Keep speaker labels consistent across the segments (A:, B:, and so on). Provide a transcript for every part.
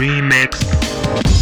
A: remix.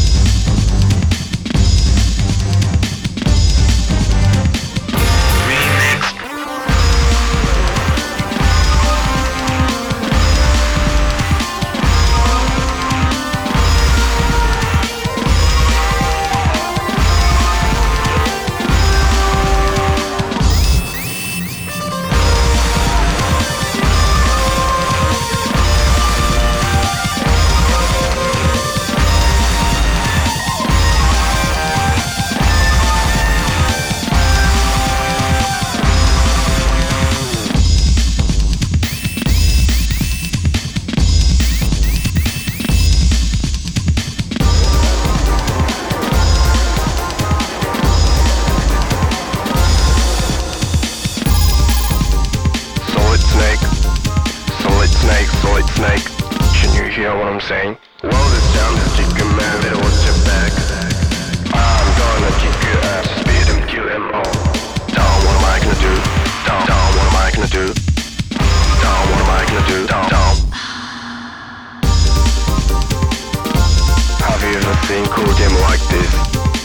A: Hear what I'm saying? Well, this down to chicken man, better watch your back. I'm gonna kick your ass, speed him, kill him all. Down, what am I gonna do? Down, down, what am I gonna do? Down, what am I gonna do? Down, down. Have you ever seen cool game like this?